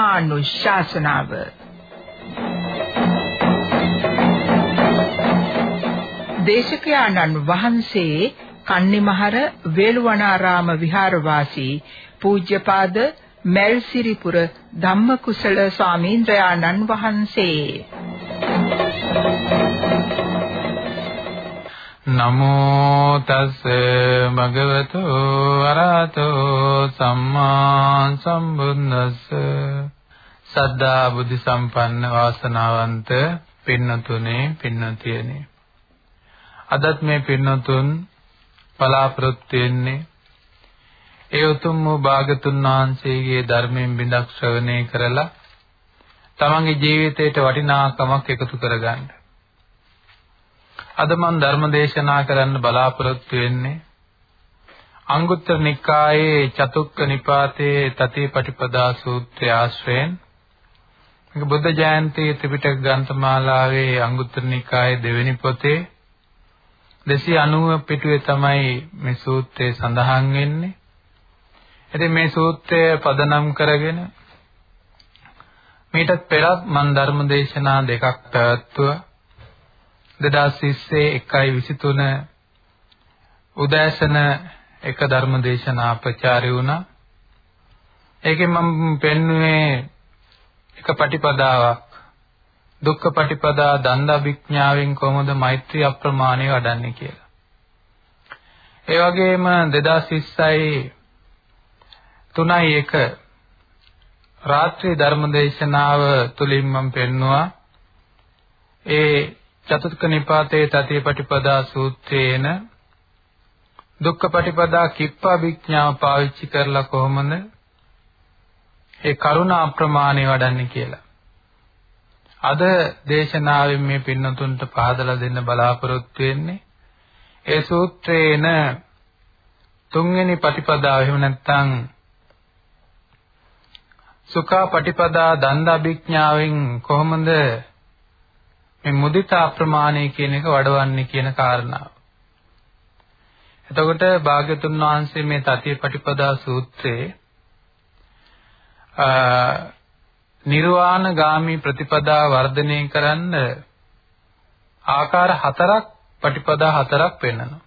ධර්මානුශාසනාව. දේශකයාණන් වහන්සේ කන්නිමහර වේළුවනාරාම විහාරවාසී පූජ්‍යපාද මල්සිරිපුර ධම්මකුසල ස්වාමීන්ද්‍රයාණන් වහන්සේ නමෝ තස් භගවතු අරහතෝ සම්මා සම්බුද්දස්ස සද්ධා බුද්ධ සම්පන්න වාසනාවන්ත පින්නතුනේ පින්නතියනේ අදත් මේ පින්නතුන් බලාපොරොත්තු වෙන්නේ ඒ උතුම් වූ භාගතුන් වහන්සේගේ ධර්මයෙන් බිඳක් ශ්‍රවණය කරලා තමන්ගේ ජීවිතයට වටිනාකමක් එකතු කරගන්න. අද මම ධර්ම දේශනා කරන්න බලාපොරොත්තු වෙන්නේ අංගුත්තර නිකායේ චතුක්ක නිපාතයේ තතිපටිපදා සූත්‍රය ආශ්‍රයෙන් මේක බුද්ධ ජයන්ති ත්‍රිපිටක ග්‍රන්ථමාලාවේ අංගුත්තර නිකායේ දෙවෙනි පොතේ 290 පිටුවේ තමයි මේ සූත්‍රය සඳහන් වෙන්නේ. ඉතින් මේ සූත්‍රය පදනම් කරගෙන මීටත් පෙරත් මම ධර්ම දේශනා දෙකක් පැවැත්තුවා. 2020 1.23 උදෑසන එක ධර්ම දේශනා ප්‍රචාරය වුණා. ඒකෙන් මම පෙන්වුවේ එක පටිපදාවක් දුක්ඛ පටිපදා දන්දාභිඥාවෙන් කොහොමද මෛත්‍රී අප්‍රමාණය වඩන්නේ කියලා. ඒ වගේම 2020යි 3.1 රාත්‍රී ධර්මදේශනාව තුලින් මම පෙන්නවා ඒ චතුත්ක නිපාතේ තතිපටිපදා සූත්‍රයේන දුක්ඛ පටිපදා කිප්පා විඥාව පාවිච්චි කරලා කොහොමද ඒ කරුණා අප්‍රමාණය වඩන්නේ කියලා. අද දේශනාවෙන් මේ පින්නතුන්ට පහදලා දෙන්න බලාපොරොත්තු වෙන්නේ ඒ සූත්‍රයේන තුන්වෙනි පටිපදාව එහෙම නැත්නම් සුඛා පටිපදා දණ්ඩාභිඥාවෙන් කොහොමද මේ මුදිතා ප්‍රමාණය කියන එක වඩවන්නේ කියන කාරණාව. එතකොට භාග්‍යතුන් වහන්සේ මේ තතිය පටිපදා සූත්‍රයේ නිර්වාණ ගාමි ප්‍රතිපදා වර්ධනය කරන්න ආකාර හතරක් පටිපදා හතරක් පෙන්වනවා.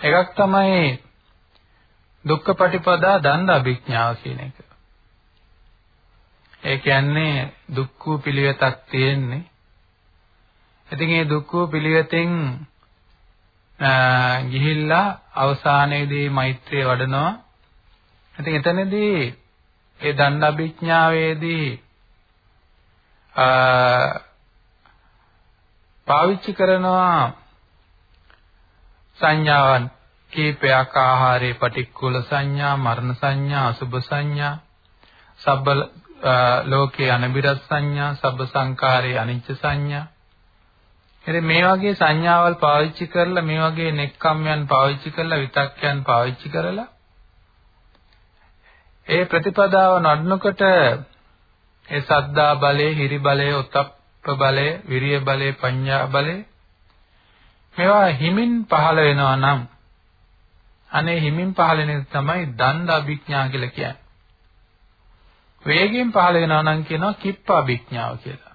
එකක් තමයි දුක්ඛ පටිපදා දණ්ඩ අභිඥාව කියන එක. ඒ කියන්නේ දුක්ඛ පිළිවෙතක් තියෙන්නේ. ඉතින් මේ දුක්ඛ පිළිවෙතෙන් ගිහිල්ලා අවසානයේදී මෛත්‍රිය වඩනවා. ඉතින් එතනදී ඒ දණ්ඩාභිඥාවේදී පාවිච්චි කරනවා සංඥාවන් කීපයක් ආහාරේ පටික්කුල සංඥා මරණ සංඥා අසුභ සංඥා සබ්බ ලෝකේ අනිබිරස් සංඥා, සබ්බ සංකාරේ අනිච්ච සංඥා. ඉතින් මේ වගේ සංඥාවල් පාවිච්චි කරලා මේ වගේ නෙක්ඛම්යන් පාවිච්චි කරලා විතක්යන් පාවිච්චි කරලා ඒ ප්‍රතිපදාව නඩනකොට ඒ සද්දා බලය, හිරි බලය, උත්තප්ප බලය, විරිය බලය, පඤ්ඤා බලය මේවා හිමින් පහළ වෙනවා නම් අනේ හිමින් පහළ වෙන තමයි දණ්ඩ අභිඥා කියලා කියන්නේ. වේගයෙන් පහළ වෙනවා නම් කියනවා කිප්පා විඥාව කියලා.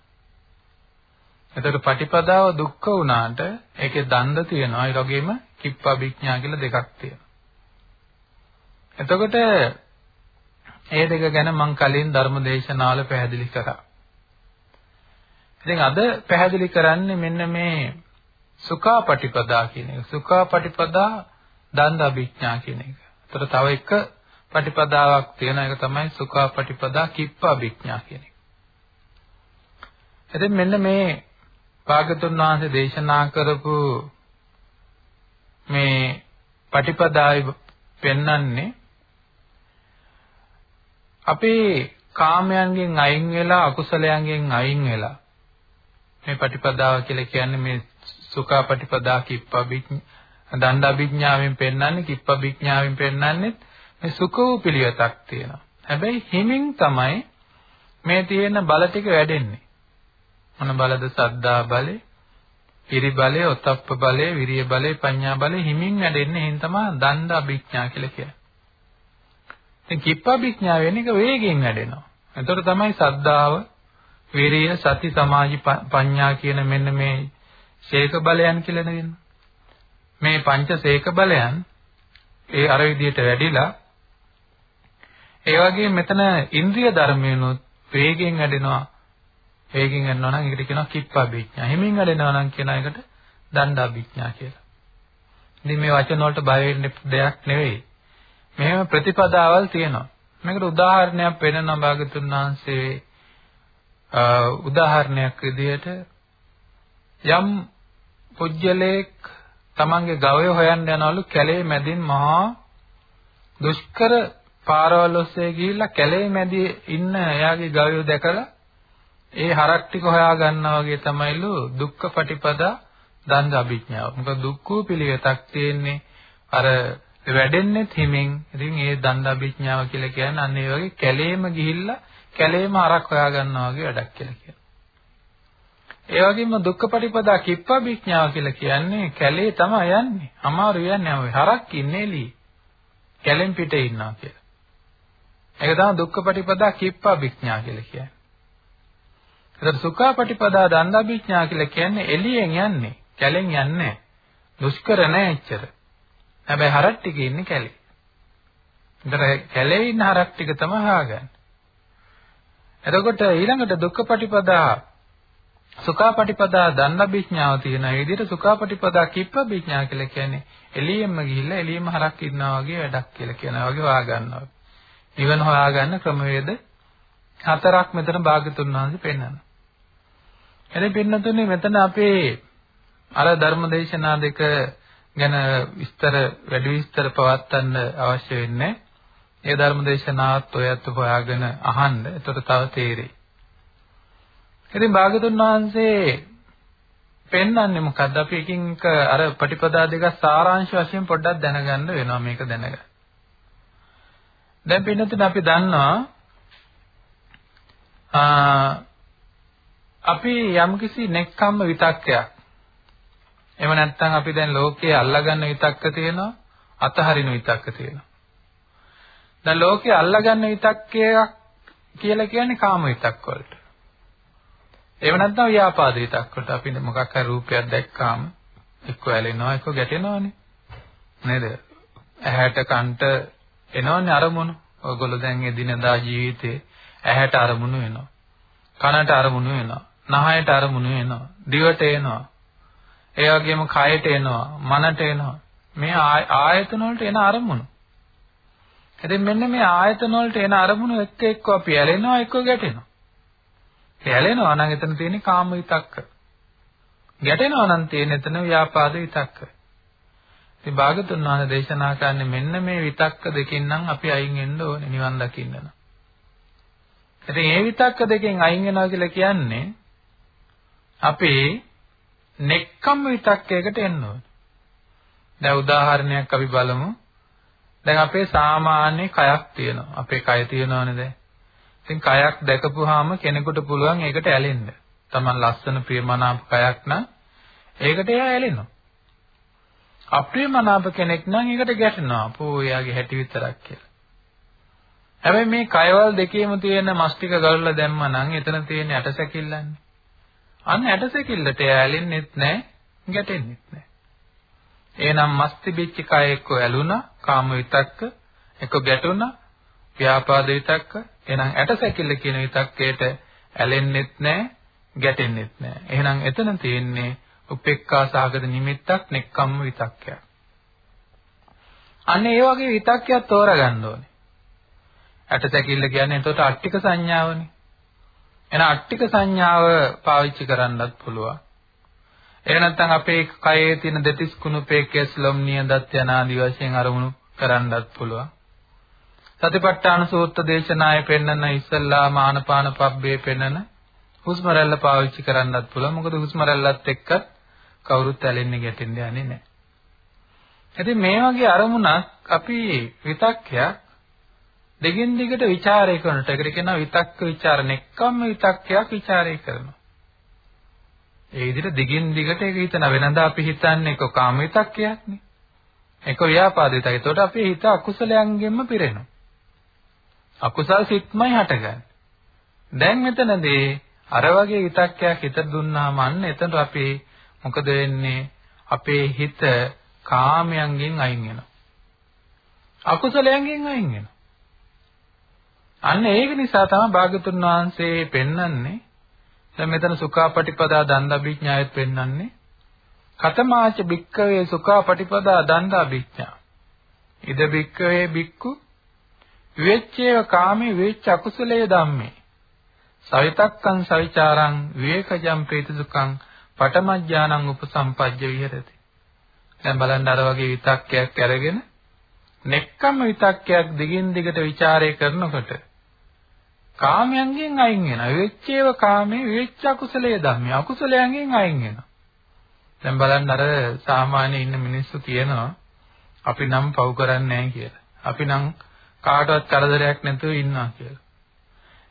එතකොට පටිපදාව දුක්ඛ වුණාට ඒකේ දණ්ඩ තියෙනවා. ඒ වගේම කිප්පා විඥා කියලා දෙකක් තියෙනවා. එතකොට ඒ දෙක ගැන මම කලින් ධර්ම දේශනාවල පැහැදිලි කරා. ඉතින් අද පැහැදිලි කරන්නේ මෙන්න මේ සුඛා පටිපදා කියන එක. සුඛා පටිපදා දණ්ඩ අභිඥා කියන එක. ඒතර තව එක පටිපදාවක් තියෙන එක තමයි සුඛා පටිපදා කිප්පා විඥා කියන එක. ඉතින් මෙන්න මේ භාගතුන් වහන්සේ දේශනා කරපු මේ පටිපදායි පෙන්වන්නේ අපේ කාමයන්ගෙන් අයින් වෙලා අකුසලයන්ගෙන් අයින් වෙලා මේ පටිපදාව කියලා කියන්නේ මේ සුඛා පටිපදා කිප්පා විඥා දණ්ඩාභිඥාවෙන් පෙන්වන්නේ කිප්පා විඥාවෙන් පෙන්වන්නේ මේ සුඛ වූ පිළිවෙතක් තියෙනවා. හැබැයි හිමින් තමයි මේ තියෙන බල ටික වැඩෙන්නේ. මොන බලද සද්දා බලේ, පිරි බලේ, ඔතප්ප බලේ, විරිය බලේ, පඤ්ඤා බලේ හිමින් වැඩෙන්නේ. එහෙන් තමයි දණ්ඩ අභිඥා කියලා කියන්නේ. දැන් කිප්පවිඥා වෙන එක වේගෙන් වැඩෙනවා. එතකොට තමයි සද්ධාව, විරිය, සති, සමාධි, ප්‍රඥා කියන මෙන්න මේ ශේක බලයන් කියලා නේද? මේ පංච ශේක බලයන් ඒ අර විදිහට වැඩිලා ඒ වගේ මෙතන ඉන්ද්‍රිය ධර්මයනොත් වේගෙන් වැඩෙනවා. වේගෙන් යනවා නම් ඒකට කියනවා කිප්පවිඥා. හිමින් වැඩෙනවා නම් කියන එකට දණ්ඩාභිඥා කියලා. ඉතින් මේ වචන වලට බය වෙන්න දෙයක් නෙවෙයි. මෙහෙම ප්‍රතිපදාවල් තියෙනවා. මේකට උදාහරණයක් පෙන්නන භාගතුන් වහන්සේ උදාහරණයක් විදිහට යම් පුජ්‍යලේක් තමන්ගේ ගවය හොයන්න යනවලු කැලේ මැදින් මහා දුෂ්කර පාරවල් ඔස්සේ ගිහිල්ලා කැලේ මැදි ඉන්න එයාගේ ගවයෝ දැකලා ඒ හරක් ටික හොයා ගන්නවා වගේ තමයිලු දුක්ඛ පටිපදා දන්ද අභිඥාව. මොකද දුක්ඛ පිළිවෙතක් තියෙන්නේ අර වැඩෙන්නේ හිමින්. ඉතින් ඒ දන්ද අභිඥාව කියලා කියන්නේ අන්න ඒ වගේ කැලේම ගිහිල්ලා කැලේම අරක් හොයා ගන්නවා වගේ වැඩක් කියලා කියනවා. ඒ වගේම දුක්ඛපටිපදා කිප්පවිඥාව කියලා කියන්නේ කැලේ තමයි යන්නේ. අමාරු යන්නේ ඔය හරක් ඉන්නේ එළියේ. කැලෙන් පිටේ ඉන්නවා කියලා. ඒක තමයි දුක්ඛපටිපදා කිප්පවිඥා කියලා කියන්නේ. ඒතර සුඛාපටිපදා දන්දාභිඥා කියලා කියන්නේ එළියෙන් යන්නේ. කැලෙන් යන්නේ නැහැ. දුෂ්කර නැහැ එච්චර. හැබැයි හරක් ටික ඉන්නේ කැලේ. ඒතර කැලේ ඉන්න හරක් ටික තමයි හාගන්නේ. එතකොට ඊළඟට දුක්ඛපටිපදා සුඛාපටිපදා දන්නබිඥාව තියෙන ඒ විදිහට සුඛාපටිපදා කිප්පබිඥා කියලා කියන්නේ එළියෙන්ම ගිහිල්ලා එළියෙම හරක් ඉන්නවා වගේ වැඩක් කියලා කියනවා වගේ වා ගන්නවා. නිවන හොයාගන්න ක්‍රමවේද හතරක් මෙතන භාගතුන් වහන්සේ පෙන්වනවා. එනේ පින්නතුනේ මෙතන අපේ අර ධර්මදේශනා දෙක ගැන විස්තර වැඩි විස්තර පවත්වන්න අවශ්‍ය වෙන්නේ. ඒ ධර්මදේශනාවත් ඔයත් හොයාගෙන අහන්න. එතකොට තව තේරෙයි. ඉතින් භාගතුන් වහන්සේ පෙන්වන්නේ මොකද්ද? අපි එකින් එක අර පටිපදා දෙක සාරාංශ වශයෙන් පොඩ්ඩක් දැනගන්න වෙනවා මේක දැනගන්න. දැන් පින්නතුන් අපි දන්නවා අපි යම්කිසි නෙක්ඛම්ම විතක්කයක්. එහෙම නැත්නම් අපි දැන් ලෝකයේ අල්ලගන්න විතක්ක තියෙනවා අතහරින විතක්ක තියෙනවා. දැන් ලෝකයේ අල්ලගන්න විතක්කයක් කියලා කියන්නේ කාම විතක්ක වලට. එහෙම නැත්නම් ව්‍යාපාද විතක්ක වලට. අපි මොකක් හරි රූපයක් දැක්කාම එක්ක ඇලෙනවා එක්ක ගැටෙනවානේ. නේද? ඇහැට කන්ට එනවනේ අරමුණු. ඔයගොල්ලෝ දැන් එදිනදා ජීවිතේ ඇහැට අරමුණු වෙනවා. කනට අරමුණු වෙනවා. නහයට අරමුණු වෙනවා. දිවට එනවා. ඒ වගේම කයට එනවා. මනට එනවා. මේ ආයතන වලට එන අරමුණු. ඉතින් මෙන්න මේ ආයතන වලට එන අරමුණු එක්ක එක්ක අපි ඇලෙනවා එක්ක ගැටෙනවා. ඇලෙනවා නම් එතන තියෙන්නේ කාම විතක්ක. ගැටෙනවා නම් තියෙන එතන ව්‍යාපාද විතක්ක. ඉතින් භාගතුන් වහන්සේ දේශනා කරන්නේ මෙන්න මේ විතක්ක දෙකෙන් නම් අපි අයින් වෙන්න ඕනේ නිවන් දකින්න නම් ඉතින් මේ විතක්ක දෙකෙන් අයින් වෙනවා කියලා කියන්නේ අපේ නෙක්කම් විතක්කයකට එන්න ඕනේ. දැන් උදාහරණයක් අපි බලමු. දැන් අපේ සාමාන්‍ය කයක් තියෙනවා. අපේ කය තියෙනවනේ දැන්. ඉතින් කයක් දැකපුවාම කෙනෙකුට පුළුවන් ඒකට ඇලෙන්න. Taman ලස්සන ප්‍රියමනාප කයක් නම් ඒකට එයා ඇලෙනවා. අප්‍රියමනාප කෙනෙක් නම් ඒකට ගැටෙනවා. අපෝ එයාගේ හැටි විතරක් කියලා. හැබැයි මේ කයවල් දෙකේම තියෙන මස් ටික ගලලා දැම්මා නම් එතන තියෙන ඇටසැකිල්ලන්නේ. අන්න ඇටසැකිල්ලට ඇලෙන්නෙත් නැහැ, ගැටෙන්නෙත් නැහැ. එහෙනම් මස් තිබිච්ච කය එක්ක ඇලුනා, කාම විතක්ක, එක්ක ගැටුණා, ව්‍යාපාද විතක්ක. එහෙනම් ඇටසැකිල්ල කියන විතක්කයට ඇලෙන්නෙත් නැහැ, ගැටෙන්නෙත් නැහැ. එහෙනම් එතන තියෙන්නේ උපේක්ඛා සහගත නිමිත්තක්, නෙක්ඛම්ම විතක්කයක්. අන්න ඒ වගේ විතක්කයක් තෝරගන්න ඕනේ. ඇටසැකිල්ල කියන්නේ එතකොට අට්ටික සංඥාවනේ. එන අට්ටික සංඥාව පාවිච්චි කරන්නත් පුළුවන්. එහෙ නැත්නම් අපේ කයේ තියෙන දෙතිස් කුණුපේ කෙස්ලොම් නියදත් යන ආදි වශයෙන් අරමුණු කරන්නත් පුළුවන්. සතිපට්ඨාන සූත්‍ර දේශනායේ පෙන්නන ඉස්සල්ලා මානපාන පබ්බේ පෙන්නන හුස්ම රැල්ල පාවිච්චි කරන්නත් පුළුවන්. මොකද හුස්ම රැල්ලත් එක්ක කවුරුත් ඇලෙන්නේ ගැටෙන්නේ යන්නේ නැහැ. ඉතින් මේ වගේ අරමුණක් අපි විතක්කයක් දෙගෙන් දිගට ਵਿਚාරය කරනට ඒකට කියනවා විතක්ක ਵਿਚාරණේ කම්ම විතක්කයක් ਵਿਚාරය කරනවා. ඒ විදිහට දෙගෙන් දිගට ඒක හිතන වෙනදා අපි හිතන්නේ කො කාම විතක්කයක් නේ. ඒක ව්‍යාපාද විතක්ක. ඒතකොට අපේ හිත අකුසලයන්ගෙන්ම පිරෙනවා. අකුසල් සිත්මයි හටගන්නේ. දැන් මෙතනදී අර වගේ විතක්කයක් හිත දුන්නාම අන්න එතන අපි මොකද වෙන්නේ? අපේ හිත කාමයන්ගෙන් අයින් වෙනවා. අකුසලයන්ගෙන් අයින් වෙනවා. අන්න ඒක නිසා තමයි භාගතුන් වහන්සේ පෙන්වන්නේ දැන් මෙතන සුඛාපටිපදා දණ්ඩාභිඥායත් පෙන්වන්නේ කතමාච භික්කවේ සුඛාපටිපදා දණ්ඩාභිඥා ඉද භික්කවේ භික්ඛු විවේච්ඡේව කාමේ විවේච්ඡ අකුසලයේ ධම්මේ සවිතක්කං සවිචාරං විවේකජම් ප්‍රීතිසුඛං පඨමඥානං උපසම්පජ්ජ විහෙරති දැන් බලන්න අර වගේ විතක්කයක් අරගෙන නෙක්කම්ම විතක්කයක් දිගින් දිගට ਵਿਚාරය කරනකොට කාමයන්ගෙන් අයින් වෙනවා. විවෙච්චේව කාමේ විවෙච්ච අකුසලයේ ධම්මේ අකුසලයන්ගෙන් අයින් වෙනවා. දැන් බලන්න අර සාමාන්‍ය ඉන්න මිනිස්සු කියනවා අපි නම් පව් කරන්නේ නැහැ කියලා. අපි නම් කාටවත් කරදරයක් නැතුව ඉන්නවා කියලා.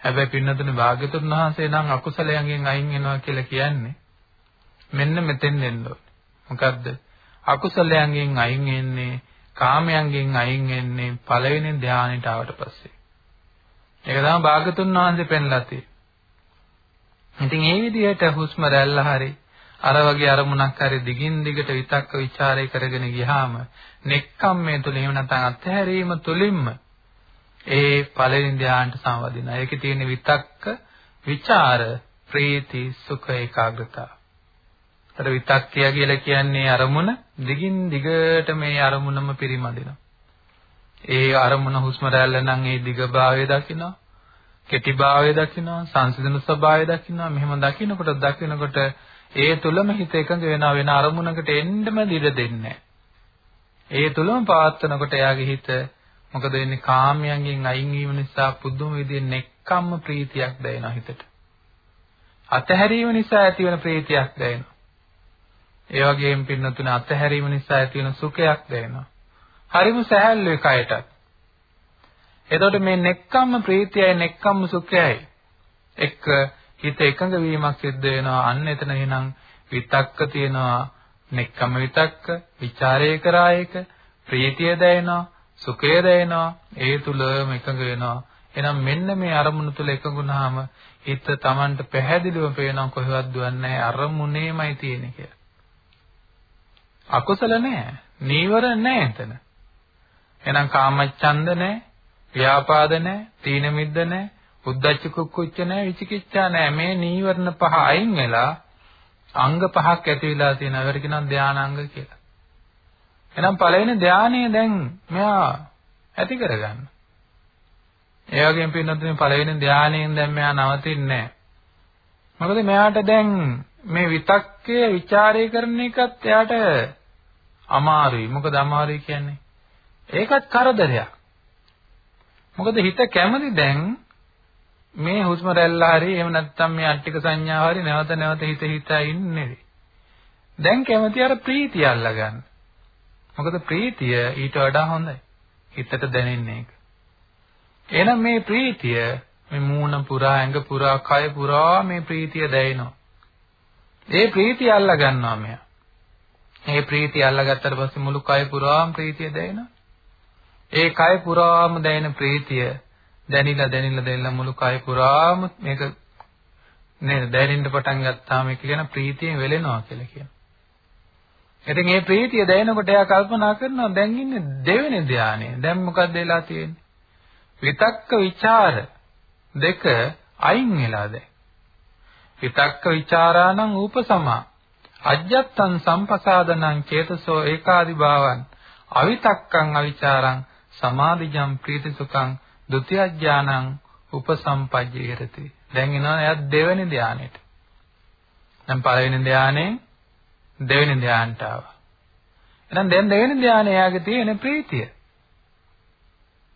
හැබැයි පින්නතුනේ භාග්‍යතුන් වහන්සේ නම් අකුසලයන්ගෙන් අයින් වෙනවා කියලා කියන්නේ මෙන්න මෙතෙන් එන්න මොකද්ද? අකුසලයන්ගෙන් අයින් වෙන්නේ කාමයන්ගෙන් අයින් වෙන්නේ පළවෙනි ධානයට ආවට පස්සේ. ඒක තමයි භාගතුන් වහන්සේ පෙන්ලා තියෙන්නේ. ඉතින් මේ විදිහට හුස්ම රැල්ල හරි අර වගේ අරමුණක් හරි දිගින් දිගට විතක්ක ਵਿਚාරය කරගෙන ගියාම නෙක්ඛම්මේ තුල එහෙම නැත්නම් අත්හැරීම තුලින්ම ඒ පළවෙනි ධානයට සම්වදිනවා. ඒකේ තියෙන විතක්ක විචාර ප්‍රීති සුඛ ඒකාග්‍රතාව. අර විතක්කය කියලා කියන්නේ අරමුණ දිගින් දිගට මේ අරමුණම පිරිමදිනවා. ඒ අරමුණ හුස්ම රැල්ල නම් ඒ දිගභාවය දකිනවා. කෙටිභාවය දකිනවා. සංසිඳන ස්වභාවය දකිනවා. මෙහෙම දකිනකොට දකිනකොට ඒ තුලම හිත එකඟ වෙනවා වෙන අරමුණකට එන්නම දිර දෙන්නේ ඒ තුලම පවත්නකොට එයාගේ හිත මොකද වෙන්නේ කාමයන්ගෙන් අයින් වීම නිසා පුදුම විදිහේ නෙක්කම්ම ප්‍රීතියක් දැනෙනවා හිතට. අතහැරීම නිසා ඇතිවන ප්‍රීතියක් දැනෙනවා. ඒ වගේම පින්නතුන අතහැරීම නිසා ඇතිවන සුඛයක් දැනෙනවා. හරිම සැහැල්ලුයි කයටත්. එතකොට මේ නෙක්කම්ම ප්‍රීතියයි නෙක්කම්ම සුඛයයි එක්ක හිත එකඟ වීමක් සිද්ධ වෙනවා. අන්න එතන එහෙනම් විතක්ක තියෙනවා. නෙක්කම්ම විතක්ක, ਵਿਚාරය කරා එක, ප්‍රීතිය දැනෙනවා, සුඛය දැනෙනවා. ඒ තුලම එකඟ වෙනවා. එහෙනම් මෙන්න මේ අරමුණු තුල එකඟුනහම හිත Tamanට පැහැදිලිව පේනවා කොහෙවත් දුවන්නේ නැහැ අරමුණේමයි තියෙන්නේ කියලා. අකුසල නැහැ. නීවර නැහැ එතන. එහෙනම් කාමච්ඡන්ද නැහැ, ව්‍යාපාද නැහැ, තීන මිද්ද නැහැ, උද්ධච්ච කුක්කුච්ච නැහැ, විචිකිච්ඡා නැහැ. මේ නීවරණ පහ අයින් වෙලා අංග පහක් ඇති වෙලා තියෙනවා. ඒවට කියනවා ධානාංග කියලා. එහෙනම් පළවෙනි ධානය දැන් මෙයා ඇති කරගන්න. ඒ වගේම පින්නතුනේ පළවෙනි ධානයෙන් දැන් මෙයා නවතින්නේ නැහැ. මොකද මෙයාට දැන් මේ විතක්කය ਵਿਚාරය කරන එකත් එයාට අමාරුයි. මොකද අමාරුයි කියන්නේ? ඒකත් කරදරයක්. මොකද හිත කැමති දැන් මේ හුස්ම රැල්ල හරි එහෙම නැත්නම් මේ අට්ටික සංඥාව හරි නැවත නැවත හිත හිතා ඉන්නේ. දැන් කැමති අර ප්‍රීතිය අල්ලගන්න. මොකද ප්‍රීතිය ඊට වඩා හොඳයි. හිතට දැනෙන්නේ ඒක. එහෙනම් මේ ප්‍රීතිය මේ මූණ පුරා ඇඟ පුරා කය පුරා මේ ප්‍රීතිය දැනෙනවා. ඒ ප්‍රීතිය අල්ලා ගන්නවා මෙයා. මේ ප්‍රීතිය අල්ලාගත්තට පස්සේ මුළු කය පුරාම ප්‍රීතිය දැනෙනවා. ඒ කය පුරාම දැනෙන ප්‍රීතිය දැනිලා දැනිලා දැනිලා මුළු කය පුරාම මේක නේද දැනෙන්න පටන් ගත්තාම ඒක කියන ප්‍රීතියෙන් වෙලෙනවා කියලා කියනවා. ඉතින් මේ ප්‍රීතිය දැනෙනකොට එයා කල්පනා කරනවා දැන් ඉන්නේ දෙවෙනි ධානයේ. දැන් මොකක්ද වෙලා තියෙන්නේ? විතක්ක ਵਿਚාර දෙක අයින් වෙලා දැන්. විතක්ක ਵਿਚාරාණං ූපසමා අජ්ජත්තං සම්පසාදනං චේතසෝ ඒකාදිභාවං. අවිතක්කං අවිචාරං සමාධිජං ප්‍රීතිසුඛං ဒ ුතියඥානං උපසම්පජ්ජේරති. දැන් එනවා එයා දෙවෙනි ධානයට. දැන් පළවෙනි ධානයෙන් දෙවෙනි ධානයට ආවා. එහෙනම් දැන් දෙවෙනි ධානය එයාගේ තියෙන ප්‍රීතිය.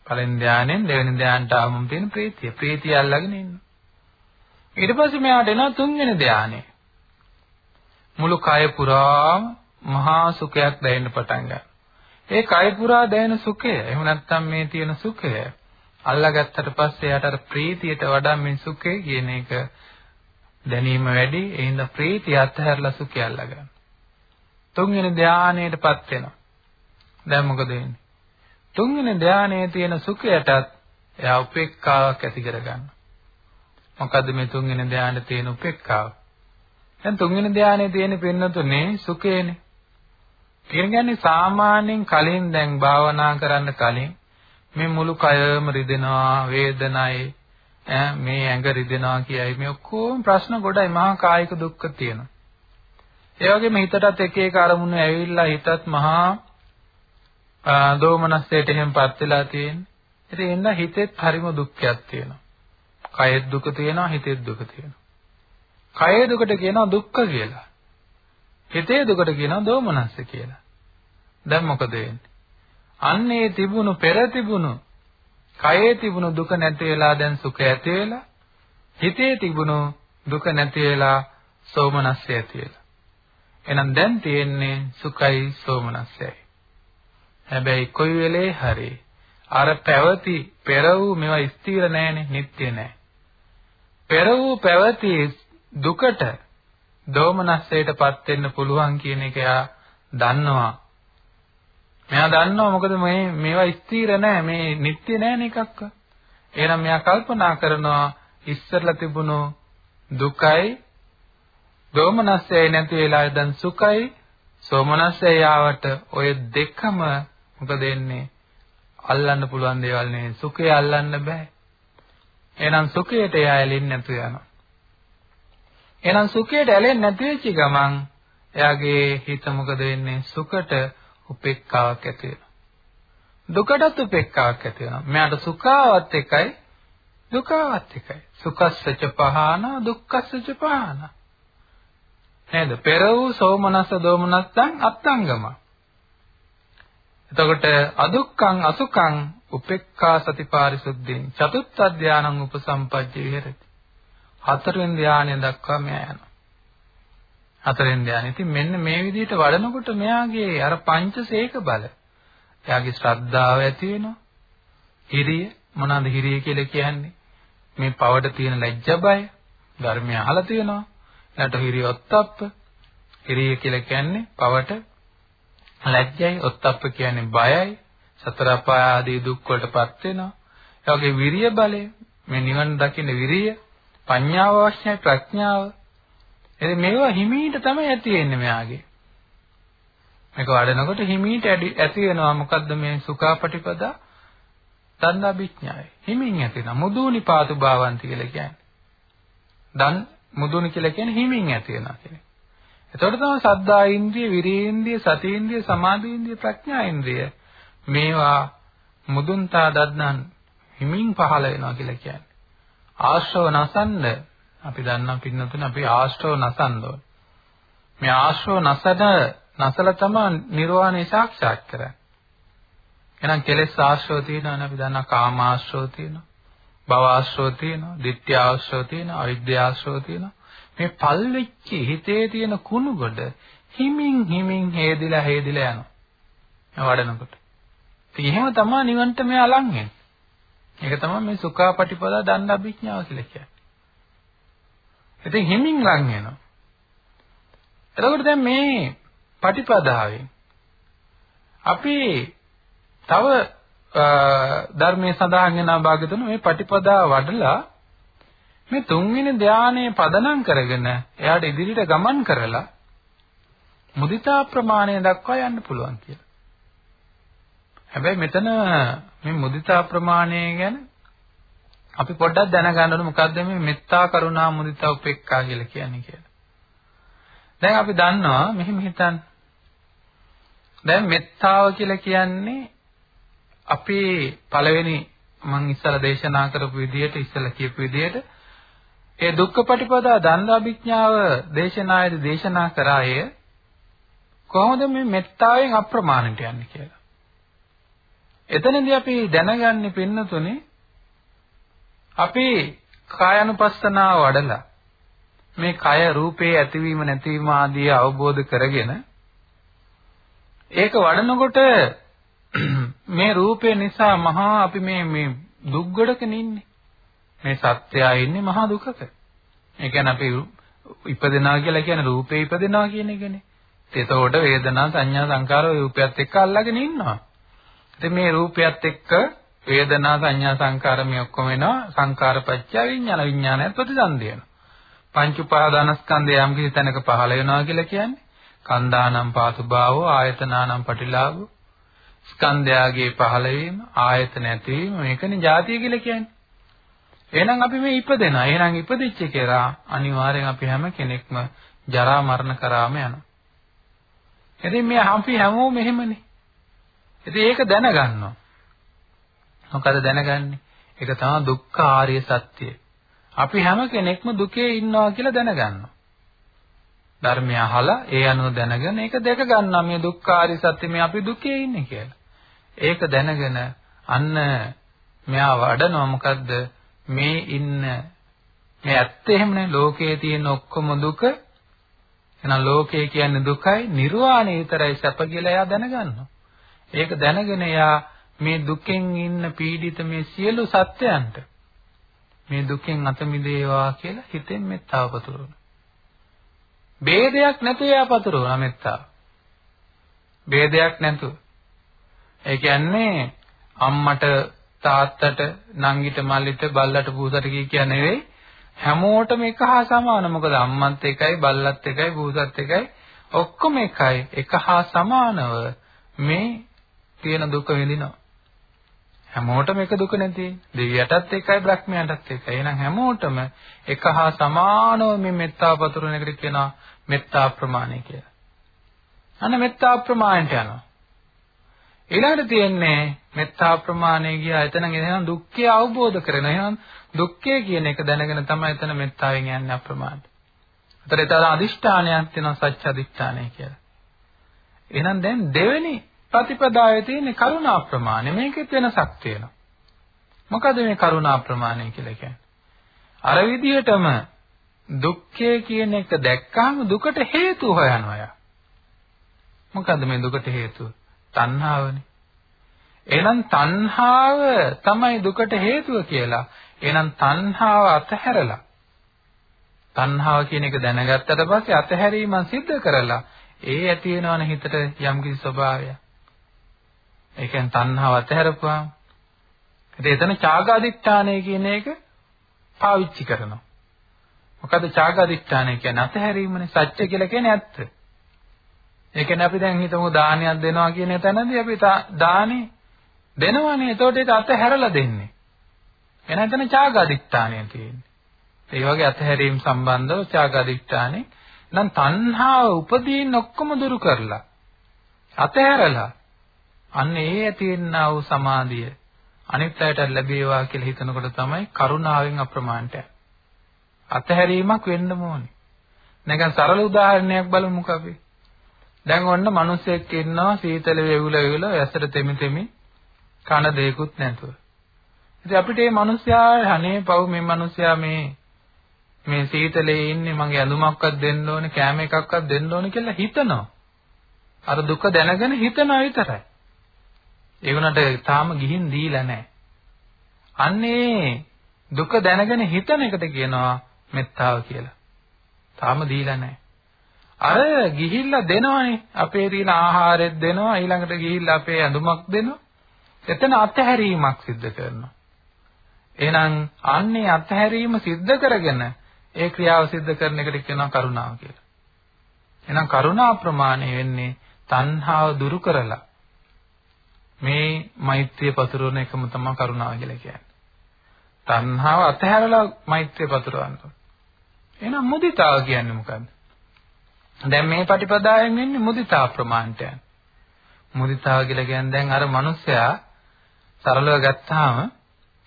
පළවෙනි ධානයෙන් දෙවෙනි ධානයට ආවම තියෙන ප්‍රීතිය. ප්‍රීතිය අල්ලගෙන ඉන්නවා. ඊට පස්සේ මෙයාට එනවා තුන්වෙනි ධානය. මුළු කය පුරාම මහා සුඛයක් දැනෙන්න පටන් ගන්නවා. ඒ කය පුරා දැනෙන සුඛය එහෙම නැත්නම් මේ තියෙන සුඛය අල්ලාගත්තට පස්සේ යාට අර ප්‍රීතියට වඩා මේ සුඛය කියන එක දැනීම වැඩි ඒ හින්දා ප්‍රීතිය අත්හැරලා සුඛය අල්ලගන්න. තුන්වෙනි ධානයටපත් වෙනවා. දැන් මොකද වෙන්නේ? තුන්වෙනි ධානයේ තියෙන සුඛයටත් එයා උපේක්ඛාවක් ඇති කරගන්නවා. මොකද්ද මේ තුන්වෙනි ධානයේ තියෙන උපේක්ඛාව? දැන් තුන්වෙනි ධානයේ තියෙන පින්නතුනේ සුඛේනේ. කියන්නේ සාමාන්‍යයෙන් කලින් දැන් භාවනා කරන්න කලින් මේ මුළු කයම රිදෙනවා වේදනයි ඈ මේ ඇඟ රිදෙනවා කියයි මේ ඔක්කොම ප්‍රශ්න ගොඩයි මහා කායික දුක්ඛ තියෙනවා. ඒ වගේම හිතටත් එක එක අරමුණු ඇවිල්ලා හිතත් මහා දෝමනස්සයට එහෙමපත් වෙලා තියෙන්නේ. ඉතින් එන්න හිතෙත් හරිම දුක්ඛයක් තියෙනවා. කයෙත් දුක තියෙනවා හිතෙත් දුක තියෙනවා. කයේ දුකට කියනවා දුක්ඛ කියලා. හිතේ දුකට කියනවා දෝමනස්ස කියලා. දැන් මොකද වෙන්නේ? අන්නේ තිබුණු පෙර තිබුණු කයේ තිබුණු දුක නැති වෙලා දැන් සුඛ ඇති වෙලා හිතේ තිබුණු දුක නැති වෙලා සෝමනස්සය ඇති වෙලා එහෙනම් දැන් තියෙන්නේ සුඛයි සෝමනස්සයයි හැබැයි කොයි වෙලේ හරි අර පැවති පෙර වූ මේවා ස්ථිර නැහැනේ නිට්ටය නැහැ පෙර වූ පැවති දුකට දෝමනස්සයටපත් වෙන්න පුළුවන් කියන එක එයා දන්නවා. මෙයා දන්නවා මොකද මේ මේවා ස්ථිර නෑ මේ නිත්‍ය නෑනේ එකක්ක. එහෙනම් මෙයා කල්පනා කරනවා ඉස්සරලා තිබුණු දුකයි දෝමනස්සයයි නැති වෙලා දැන් සුඛයි. සෝමනස්සය ආවට ඔය දෙකම මොකද වෙන්නේ? අල්ලන්න පුළුවන් දේවල් නෙවෙයි සුඛය අල්ලන්න බෑ. එහෙනම් සුඛයට එයා ඇලෙන්නේ නැතු යනවා එහෙනම් සුඛයට ඇලෙන්නේ නැති වෙච්ච ගමන් එයාගේ හිත මොකද වෙන්නේ සුඛට උපේක්ඛාවක් ඇති වෙනවා. දුකටත් උපේක්ඛාවක් ඇති වෙනවා. මෙයාට සුඛාවත් එකයි දුකාවත් එකයි. සුඛස්සච පහන දුක්ඛස්සච පහන. නේද? පෙර වූ සෝමනස්ස දෝමනස්සං අත්තංගම. එතකොට අදුක්ඛං අසුඛං උපේක්ඛා සතිපාරිසුද්ධින් චතුත්ථ ධානං උපසම්පජ්ජ විහෙරති. හතරවෙනි ධානය දක්වා මෙයා යනවා. හතරෙන් ධානය. ඉතින් මෙන්න මේ විදිහට වඩනකොට මෙයාගේ අර පංචසේක බල. එයාගේ ශ්‍රද්ධාව ඇති වෙනවා. හිරිය මොනවාද හිරිය කියලා කියන්නේ? මේ පවට තියෙන ලැජ්ජ බය ධර්මය අහලා තියෙනවා. ඊට හිරිය ඔත්තප්ප. හිරිය කියලා කියන්නේ පවට ලැජ්ජයි ඔත්තප්ප කියන්නේ බයයි. සතර අපාය ආදී දුක් වලටපත් වෙනවා. ඒ වගේ විරිය බලය මේ නිවන දකින්න විරිය පඤ්ඤාව අවශ්‍යයි ප්‍රඥාව ඉතින් මේවා හිමීට තමයි ඇති වෙන්නේ මෙයාගේ. මේක වඩනකොට හිමීට ඇති වෙනවා මොකද්ද මේ සුඛාපටිපදා දන්දාභිඥාය. හිමින් ඇති වෙනවා. මුදුනි පාතු භාවන්ති කියලා කියන්නේ. දන් මුදුනි කියලා කියන්නේ හිමින් ඇති වෙනවා කියන්නේ. එතකොට තමයි සද්ධා ඉන්ද්‍රිය, විරිය ඉන්ද්‍රිය, සති ඉන්ද්‍රිය, සමාධි ඉන්ද්‍රිය, ප්‍රඥා ඉන්ද්‍රිය මේවා මුදුන්තා දද්නන් හිමින් පහළ වෙනවා කියලා කියන්නේ. ආශ්‍රව නසන්න අපි දන්නා පින්නතුනේ අපි ආශ්‍රව නසන්න ඕන. මේ ආශ්‍රව නසන නසල තමයි නිර්වාණය සාක්ෂාත් කරන්නේ. එහෙනම් කෙලෙස් ආශ්‍රව තියෙනවනේ අපි දන්නා කාම ආශ්‍රව තියෙනවා. භව ආශ්‍රව තියෙනවා, ditthya ආශ්‍රව තියෙනවා, අවිද්‍යා ආශ්‍රව තියෙනවා. මේ පල්වෙච්ච හිතේ තියෙන කුණු ගොඩ හිමින් හිමින් හේදිලා හේදිලා යනවා. වඩනකොට. ඉතින් එහෙම තමයි නිවන්ට මේ අලං වෙන්නේ. ඒක තමයි මේ සුඛාපටිපදා දන්න අභිඥාව කියලා කියන්නේ. ඉතින් හිමින් ලං වෙනවා. එතකොට දැන් මේ පටිපදාවෙන් අපි තව ධර්මයේ සඳහන් වෙන භාගතුන මේ පටිපදා වඩලා මේ තුන්වෙනි ධානයේ පදනම් කරගෙන එයාට ඉදිරියට ගමන් කරලා මුදිතා ප්‍රමාණය දක්වා යන්න පුළුවන් කියලා. හැබැයි මෙතන මේ මුදිතා ප්‍රමාණය ගැන අපි පොඩ්ඩක් දැනගන්න ඕනේ මොකද්ද මේ මෙත්තා කරුණා මුදිතා උපේක්ඛා කියලා කියන්නේ කියලා. දැන් අපි දන්නවා මෙහෙම හිතන්න. දැන් මෙත්තාව කියලා කියන්නේ අපි පළවෙනි මම ඉස්සලා දේශනා කරපු විදිහට ඉස්සලා කියපු විදිහට ඒ දුක්ඛපටිපදා දන්දාභිඥාව දේශනායේදී දේශනා කරායේ කොහොමද මේ මෙත්තාවෙන් අප්‍රමාණයට යන්නේ කියලා. එතනදී අපි දැනගන්නේ පින්නතුනේ අපි කායानुපස්සනාව වඩලා මේ කය රූපේ ඇතිවීම නැතිවීම ආදී අවබෝධ කරගෙන ඒක වඩනකොට මේ රූපේ නිසා මහා අපි මේ මේ දුක් ගොඩකනේ ඉන්නේ. මේ සත්‍යය ඉන්නේ මහා දුකක. ඒ කියන්නේ අපි ඉපදෙනවා කියලා කියන්නේ රූපේ ඉපදෙනවා කියන එකනේ. එතකොට වේදනා සංඥා සංකාර රූපයත් එක්ක අල්ලගෙන ඉන්නවා. ඉතින් මේ රූපයත් එක්ක වේදනා සංඥා සංකාර මේ ඔක්කොම එනවා සංකාරපච්චය විඥාන විඥානයත් ප්‍රතිසන්දි වෙනවා. පංච උපාදානස්කන්ධය යම් කිසි තැනක පහළ වෙනවා කියලා කියන්නේ කන්දානම් පාතුභාවෝ ආයතනානම් පටිලාභෝ ස්කන්ධයාගේ පහළ වීම ආයතන ඇතිවීම මේකනේ ජාතිය කියලා කියන්නේ. එහෙනම් අපි මේ ඉපදෙනා. එහෙනම් ඉපදිච්ච කෙනා අනිවාර්යෙන් අපි හැම කෙනෙක්ම ජරා මරණ කරාම යනවා. ඉතින් මේ අපි හැමෝම මෙහෙමනේ. ඉතින් ඒක දැනගන්නවා. මොකද දැනගන්නේ? ඒක තමයි දුක්ඛ ආර්ය සත්‍යය. අපි හැම කෙනෙක්ම දුකේ ඉන්නවා කියලා දැනගන්නවා. ධර්මය අහලා ඒ අනුව දැනගෙන ඒක දැක ගන්නවා මේ දුක්ඛ ආර්ය සත්‍ය මේ අපි දුකේ ඉන්නේ කියලා. ඒක දැනගෙන අන්න මෙයා වඩනවා මොකද්ද මේ ඉන්න මේ ඇත්ත එහෙමනේ ලෝකයේ තියෙන ඔක්කොම දුක එහෙනම් ලෝකය කියන්නේ දුකයි නිර්වාණය විතරයි සැප කියලා එයා දැනගන්නවා. ඒක දැනගෙන එයා මේ දුකෙන් ඉන්න පීඩිත මේ සියලු සත්‍යයන්ට මේ දුකෙන් අත මිදේවා කියලා හිතෙන් මෙත්තාව පතුරවනවා. ભેදයක් නැතුව එයා පතුරවනවා මෙත්තාව. ભેදයක් නැතුව. ඒ කියන්නේ අම්මට තාත්තට නංගිට මල්ලිට බල්ලට පූසට කී කියන්නේ නෙවෙයි. හැමෝටම එක හා සමාන. මොකද අම්මත් එකයි බල්ලත් එකයි පූසත් එකයි. ඔක්කොම එකයි. එක හා සමානව මේ තියෙන දුක විඳිනවා. හැමෝටම එක දුක නැති. දෙවියටත් එකයි බ්‍රහ්මයටත් එකයි. එහෙනම් හැමෝටම එක හා සමානව මේ මෙත්තා පතුරන එකට කියනවා මෙත්තා ප්‍රමාණය කියලා. අන්න මෙත්තා ප්‍රමාණයට යනවා. ඊළඟට තියෙන්නේ මෙත්තා ප්‍රමාණය ගියා එතන එහෙනම් දුක්ඛය අවබෝධ කරගෙන එහෙනම් දුක්ඛය කියන එක දැනගෙන තමයි එතන මෙත්තාවෙන් යන්නේ අප්‍රමාද. ඒතර ඒතර අදිෂ්ඨානයක් තියෙනවා සත්‍ය අදිෂ්ඨානය කියලා. එහෙනම් දැන් දෙවෙනි ප්‍රතිපදාවේ තියෙන කරුණා ප්‍රමාණය මේකෙත් වෙනසක් තියෙනවා. මොකද මේ කරුණා ප්‍රමාණය කියලා කියන්නේ? අර විදිහටම දුක්ඛය කියන එක දැක්කහම දුකට හේතු හොයනවා. මොකද්ද මේ දුකට හේතුව? තණ්හාවනේ. එහෙනම් තණ්හාව තමයි දුකට හේතුව කියලා. එහෙනම් තණ්හාව අතහැරලා තණ්හාව කියන එක දැනගත්තට පස්සේ අතහැරීම සිද්ධ කරලා ඒ ඇති වෙනවනේ හිතට යම්කිසි ස්වභාවයක්. ඒ කියන්නේ තණ්හාව අතහැරපුවාම ඉතින් එතන චාගාදිත්‍යානය කියන එක පාවිච්චි කරනවා. මොකද චාගාදිත්‍යානය කියන්නේ අතහැරීමනේ සත්‍ය කියලා කියන්නේ ඇත්ත. ඒ කියන්නේ අපි දැන් හිතමු දානයක් දෙනවා කියන තැනදී අපි දානේ දෙනවනේ. එතකොට ඒක අතහැරලා දෙන්නේ. එහෙනම් එතන ඡාගාදිත්‍යානය තියෙන්නේ. ඒ වගේ අතහැරීම් සම්බන්ධව ඡාගාදිත්‍යානේ නම් තණ්හාව උපදීන් ඔක්කොම දුරු කරලා අතහැරලා අන්න ඒ ඇතිවෙනා වූ සමාධිය අනිත් අයට ලැබේවා කියලා හිතනකොට තමයි කරුණාවෙන් අප්‍රමාණට අතහැරීමක් වෙන්න ඕනේ. නැගන් සරල උදාහරණයක් බලමුකෝ අපි. දැන් ඔන්න මිනිස්සෙක් ඉන්නවා සීතල වේවුල වේවුල ඇසට තෙමි තෙමි කන දෙයක්වත් නැතුව. ඉතින් අපිට මේ මිනිස්සයා අනේ පව් මේ මිනිස්සයා මේ මේ සීතලේ ඉන්නේ මගේ ඇඳුමක්වත් දෙන්න ඕනේ කෑම එකක්වත් දෙන්න ඕනේ කියලා හිතනවා. අර දුක දැනගෙන හිතනවා විතරයි. ඒ වුණාට තාම ගිහින් දීලා නැහැ. අන්නේ දුක දැනගෙන හිතන එකට කියනවා මෙත්තාව කියලා. තාම දීලා නැහැ. අර ගිහිල්ලා දෙනවනේ අපේ තියෙන ආහාරෙත් දෙනවා ඊළඟට ගිහිල්ලා අපේ ඇඳුමක් දෙනවා. එතන අත්හැරීමක් සිද්ධ කරනවා. එහෙනම් අන්නේ අත්හැරීම සිද්ධ කරගෙන ඒ ක්‍රියාව සිද්ධ කරන එකට කියනවා කරුණාව කියලා. එහෙනම් කරුණා ප්‍රමාණය වෙන්නේ තණ්හාව දුරු කරලා මේ මෛත්‍රිය පතුරවන එකම තමයි කරුණාව කියලා කියන්නේ. තණ්හාව අතහැරලා මෛත්‍රිය පතුරවන්න. එහෙනම් මුදිතාව කියන්නේ මොකද්ද? දැන් මේ පටිපදායෙන් වෙන්නේ මුදිතා ප්‍රමාණයට. මුදිතාව කියලා කියන්නේ දැන් අර මිනිස්සයා සරලව ගත්තාම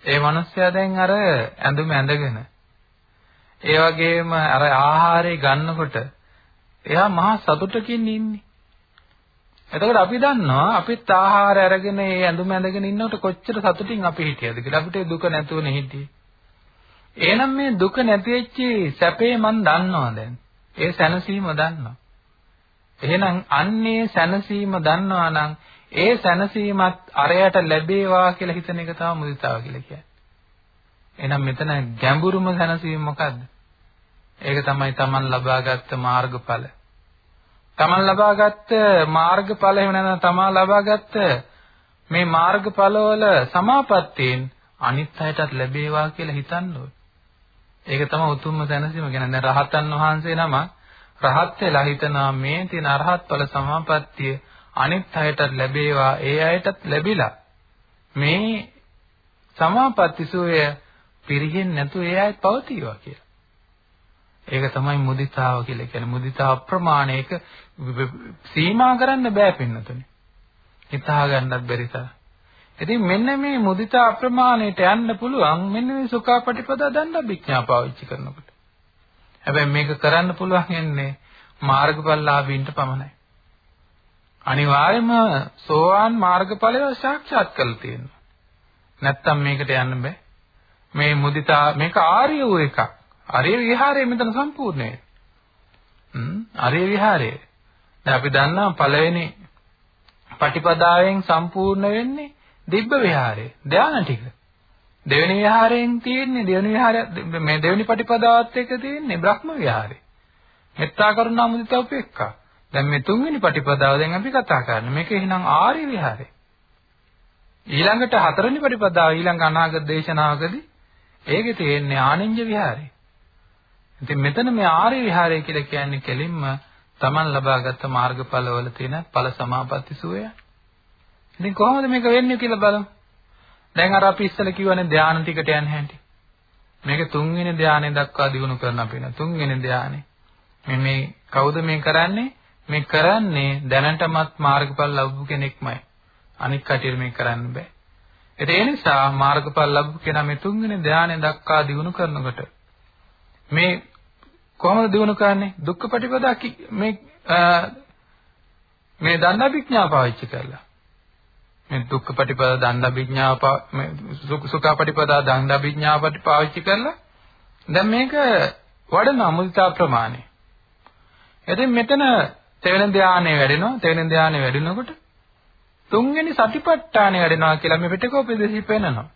ඒ මිනිස්සයා දැන් අර ඇඳුම ඇඳගෙන ඒ වගේම අර ආහාරය ගන්නකොට එයා මහා සතුටකින් ඉන්නේ. එතකොට අපි දන්නවා අපිත් ආහාර අරගෙන ඒ ඇඳුම ඇඳගෙන ඉන්නකොට කොච්චර සතුටින් අපි හිටියද කියලා අපිට දුක නැතුවනේ හිටියේ. එහෙනම් මේ දුක නැති වෙච්ච සැපේ මන් දන්නවා දැන්. ඒ සැනසීම දන්නවා. එහෙනම් අන්නේ සැනසීම දන්නවා නම් ඒ සැනසීමත් අරයට ලැබේවා කියලා හිතන එක තමයි මුදිතාව කියලා කියන්නේ. එහෙනම් මෙතන ගැඹුරුම සැනසීම මොකද්ද? ඒක තමයි Taman ලබාගත් මාර්ගඵල. Taman ලබාගත් මාර්ගඵල එහෙම නැත්නම් Taman ලබාගත් මේ මාර්ගඵලවල සමාපත්තියෙන් අනිත් අයටත් ලැබේවා කියලා හිතන්න ඕනේ. ඒක තමයි උතුම්ම දැනසීම. කියන්නේ දැන් රහතන් වහන්සේ නම රහත් වෙලා හිතනවා මේ තියෙන අරහත් ඵල සමාපත්තිය අනිත් අයටත් ලැබේවා ඒ අයටත් ලැබිලා මේ සමාපatti සෝය පිරෙන්නේ නැතු ඒ අයත් පවතිවා කියලා. ඒක තමයි මුදිතාව කියලා කියන්නේ. මුදිතාව අප්‍රමාණයක සීමා කරන්න බෑ පින්නතුනේ. හිතා ගන්නත් බැරි තරම්. ඉතින් මෙන්න මේ මුදිතා අප්‍රමාණයට යන්න පුළුවන් මෙන්න මේ සුඛාපටිපදා දණ්ඩබිඥා පාවිච්චි කරනකොට. හැබැයි මේක කරන්න පුළුවන් යන්නේ මාර්ගඵලලාභීන්ට පමණයි. අනිවාර්යයෙන්ම සෝවාන් මාර්ගඵලය සාක්ෂාත් කරලා තියෙනවා. නැත්තම් මේකට යන්න බෑ. මේ මුදිතා මේක ආර්ය වූ එකක්. ආර්ය විහාරය මෙතන සම්පූර්ණ වෙයි. හ්ම් ආර්ය විහාරය. දැන් අපි දන්නවා පළවෙනි පටිපදාවෙන් සම්පූර්ණ වෙන්නේ දිබ්බ විහාරය. ධානය ටික. දෙවෙනි විහාරයෙන් තියෙන්නේ දෙවෙනි විහාරය මේ දෙවෙනි පටිපදාවත් එක්ක තියෙන්නේ බ්‍රහ්ම විහාරය. මෙත්තා කරුණා මුදිතා උපේක්ඛා. දැන් මේ තුන්වෙනි පටිපදාව දැන් අපි කතා කරන්නේ. මේක එහෙනම් ආර්ය විහාරය. ඊළඟට හතරවෙනි පටිපදාව ඊළඟ අනාගත දේශනාවකදී ඒකේ තියෙන්නේ ආනින්ජ විහාරය. ඉතින් මෙතන මේ ආර්ය විහාරය කියලා කියන්නේ කෙලින්ම Taman ලබාගත් මාර්ගඵලවල තියෙන ඵල සමාපatti සුවය. ඉතින් කොහොමද මේක වෙන්නේ කියලා බලමු. දැන් අර අපි ඉස්සෙල්ලා කිව්වනේ ධානය ටිකට යන්න හැටි. මේක තුන්වෙනි ධානය දක්වා දිනු කරන අපි න තුන්වෙනි ධානය. මේ මේ කවුද මේ කරන්නේ? මේ කරන්නේ දැනටමත් මාර්ගඵල ලැබු කෙනෙක්මයි. අනික් කටියට මේක කරන්න බෑ. ඒ නිසා මාර්ගඵල ලැබු කෙනා මේ තුන්වෙනි ධානය දක්වා දිනු කරනකොට මේ කොහොමද දිනු කරන්නේ? දුක්ඛ පටිපදා මේ මේ දණ්ඩාභිඥා පාවිච්චි කරලා. මේ දුක්ඛ පටිපදා දණ්ඩාභිඥා මේ සුඛ පටිපදා දණ්ඩාභිඥා පාවිච්චි කරලා දැන් මේක වඩන මුදිතා ප්‍රමාණය. එතින් මෙතන තෙවෙනි ධානය වැඩෙනවා. තෙවෙනි ධානය වැඩෙනකොට තුන්වෙනි සතිපට්ඨානය වැඩෙනවා කියලා මේ පිටකෝපදේශي පෙන්නනවා.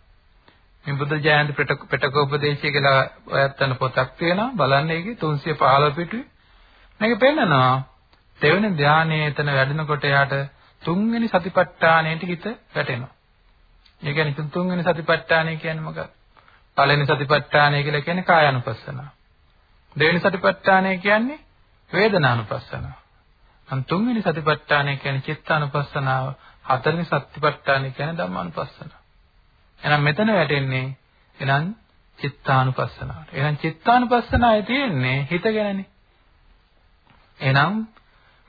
මේ බුද්ධ ජයන්ති පිටකෝපදේශය කියලා ඔයත් යන පොතක් තියෙනවා. බලන්න ඒකේ 315 පිටුවේ. මේක පෙන්නනවා. තෙවෙනි ධානයේ එතන වැඩෙනකොට යාට තුන්වෙනි සතිපට්ඨානයට හිත වැටෙනවා. ඒ කියන්නේ තුන්වෙනි සතිපට්ඨානය කියන්නේ මොකක්ද? පළවෙනි සතිපට්ඨානය කියලා කියන්නේ කායानुපස්සනාව. දෙවෙනි සතිපට්ඨානය කියන්නේ වේදනානුපස්සනාව. අන් තුන්වෙනි සතිපට්ඨානය කියන්නේ චිත්තානුපස්සනාව. හතරවෙනි සතිපට්ඨානය කියන්නේ ධම්මානුපස්සනාව. එහෙනම් මෙතන වැටෙන්නේ එහෙනම් චිත්තානුපස්සනාවට. එහෙනම් චිත්තානුපස්සනාවේ තියෙන්නේ හිත ගැනනේ. එහෙනම්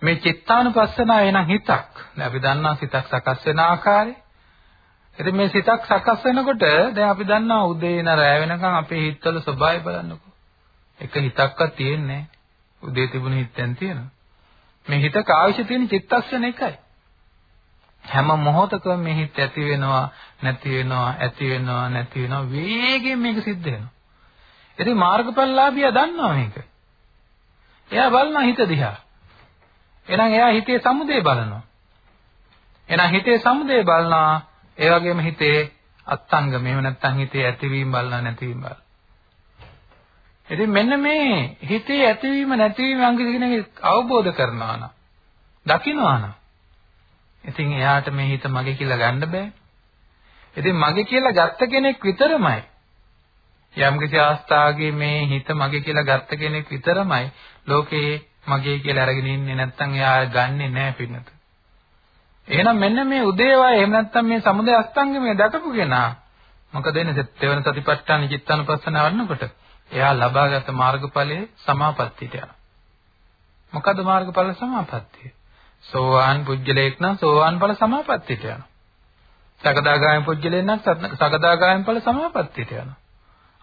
මේ චිත්තානුපස්සනාව එහෙනම් හිතක්. දැන් අපි දන්නවා සිතක් සකස් වෙන ආකාරය. ඉතින් මේ සිතක් සකස් වෙනකොට දැන් අපි දන්නවා උදේ ඉඳන් රැ වෙනකන් අපේ හිතවල ස්වභාවය බලන්නකෝ. එක හිතක්වත් තියෙන්නේ උදේ තිබුණ හිත දැන් තියෙනවා. මේ හිතක ආවිෂ තියෙන චිත්තක්ෂණ එකයි. හැම මොහොතකම මේ හිත ඇති වෙනවා නැති වෙනවා ඇති වෙනවා නැති වෙනවා වේගෙන් මේක සිද්ධ වෙනවා. ඉතින් මාර්ගඵලලාභියා දන්නවා මේක. එයා බලනවා හිත දිහා. එහෙනම් එයා හිතේ සමුදේ බලනවා. එහෙනම් හිතේ සමුදේ බලනවා ඒ වගේම හිතේ අත්ංගම එහෙම නැත්නම් හිතේ ඇතිවීම බලනවා නැතිවීම බලනවා. ඉතින් මෙන්න මේ හිතේ ඇතිවීම නැතිවීම අංග කෙනෙක් අවබෝධ කරනවා නම් දකින්නවා නම් ඉතින් එයාට මේ හිත මගේ කියලා ගන්න බෑ. ඉතින් මගේ කියලා ගත්ත කෙනෙක් විතරමයි යම්කිසි ආස්ථාගේ මේ හිත මගේ කියලා ගත්ත කෙනෙක් විතරමයි ලෝකේ මගේ කියලා අරගෙන ඉන්නේ නැත්නම් එයා ගන්නෙ නෑ පින්නත. එහෙනම් මෙන්න මේ උදේවය එහෙම නැත්නම් මේ සමුදය අස්තංගමේ දකපු කෙනා මොකද වෙන්නේ තෙවන සතිපට්ඨාන චිත්තානුපස්සන වඩනකොට එයා ලබාගත් මාර්ගඵලයේ සමාපත්තියට යනවා. මොකද මාර්ගඵල සමාපත්තිය? සෝවාන් පුජ්‍යලයක් නම් සෝවාන් ඵල සමාපත්තියට යනවා. සකදාගාමී පුජ්‍යලයක් නම් සකදාගාමී ඵල සමාපත්තියට යනවා.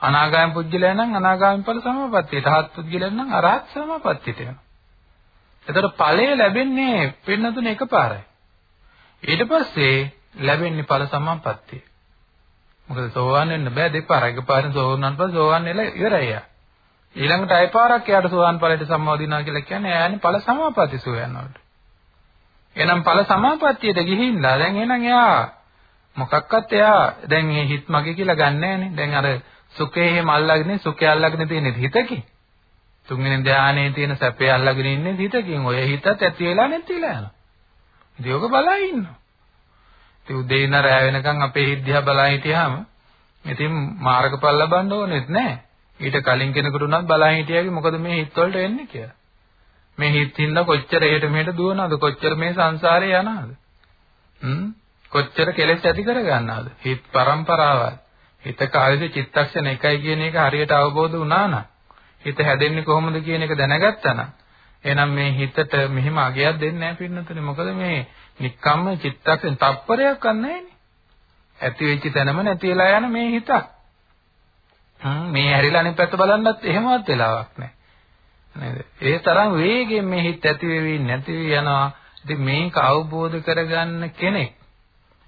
අනාගාමී පුජ්‍යලයා නම් අනාගාමී ඵල සමාපත්තියට, රහත් පුජ්‍යලයා නම් අරහත් සමාපත්තියට යනවා. එතකොට ඵලය ලැබෙන්නේ පින්නතුනේ එකපාරයි. ඊට පස්සේ ලැබෙන්නේ ඵල සමාපත්තිය. මොකද සෝවාන් වෙන්න බෑ දෙපාරක්. එකපාරෙන් සෝවාන් වුණාට පස්සේ සෝවාන් වෙලා ඉවරයි යා. ඊළඟට අය පාරක් එයාට සෝවාන් ඵලයට සම්බන්ධිනා කියලා කියන්නේ එයානේ ඵල සමාපatti සෝයන් වලට. එහෙනම් ඵල සමාපත්තියට ගිහිල්ලා දැන් එහෙනම් එයා මොකක්වත් එයා දැන් මේ හිත මගේ කියලා ගන්නෑනේ. දැන් අර සුඛේ එහෙම අල්ලගෙන සුඛය අල්ලගෙන තියෙන හිතකින්. තුන්වෙනි ධානයේ තියෙන සැපේ අල්ලගෙන ඉන්නේ හිතකින්. ඔය හිතත් ඇති වෙලා නැති වෙලා යනවා. ඉතින් ඔක බලා ඉන්නවා. ඉතින් උදේ ඉඳන් රැ වෙනකන් අපේ හිත දිහා බලා හිටියාම ඉතින් මාර්ගඵල ලබන්න ඕනෙත් නැහැ. ඊට කලින් කෙනෙකුට උනත් බලා හිටියාගේ මොකද මේ හිත වලට වෙන්නේ කියලා. මේ හිත හින්දා කොච්චර එහෙට මෙහෙට දුවනවද කොච්චර මේ සංසාරේ යනවද? හ්ම් කොච්චර කෙලෙස් ඇති කරගන්නවද? හිත પરම්පරාවල්. හිත කාලෙද චිත්තක්ෂණ එකයි කියන එක හරියට අවබෝධ වුණා නම් හිත හැදෙන්නේ කොහොමද කියන එක දැනගත්තා නම් එහෙනම් මේ හිතට මෙහෙම අගයක් දෙන්නේ නැහැ පින්නතුනේ. මොකද මේ නික්කම්ම චිත්තක්ෂණ තප්පරයක් ගන්නෑ නේ. ඇති වෙච්ච තැනම නැති වෙලා යන මේ හිතක්. මේ හැරිලා අනිත් පැත්ත බලන්නත් එහෙමවත් වෙලාවක් නැහැ. නේද? ඒ තරම් වේගෙන් මේ හිත ඇති වෙවි නැති වෙවි යනවා. ඉතින් මේක අවබෝධ කරගන්න කෙනෙක්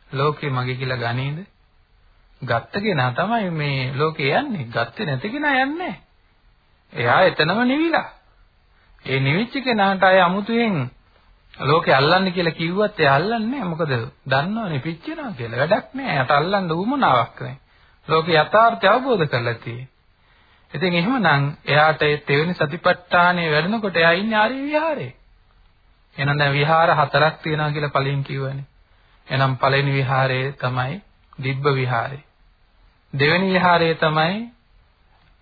ලෝකේ මගේ කියලා ගනීද? ගත්ත කෙනා තමයි මේ ලෝකේ යන්නේ. ගත්තේ නැති කෙනා යන්නේ එයා එතනම නිවිලා. ඒ නිවිච්ච කෙනාට අය අමුතුවෙන් ලෝකේ අල්ලන්න කියලා කිව්වත් එයා අල්ලන්නේ නැහැ. මොකද දන්නවනේ පිච්චෙනවා කියලා. වැඩක් නැහැ. එයාට අල්ලන්න උවමනාවක් නැහැ. ලෝකේ යථාර්ථය අවබෝධ කරලා තියෙන්නේ. ඉතින් එහෙමනම් එයාට ඒ තෙවෙනි සතිපට්ඨානය වැඩනකොට එයා ඉන්නේ ආර්ය විහාරේ. එහෙනම් දැන් විහාර හතරක් තියෙනවා කියලා පළවෙනි කිව්වනේ. එහෙනම් පළවෙනි විහාරය තමයි දිබ්බ විහාරය. දෙවෙනි විහාරය තමයි